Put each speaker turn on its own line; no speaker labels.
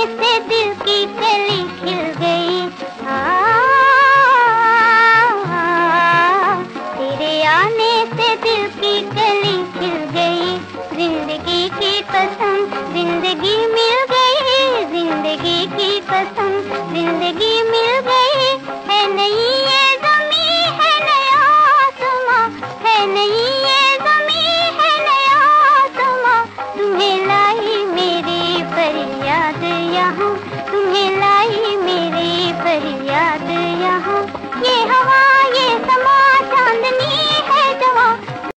दिल की खिल गई। तेरे आने से दिल की खिल गई। ज़िंदगी की कसम, ज़िंदगी मिल गई। ज़िंदगी की कसम, ज़िंदगी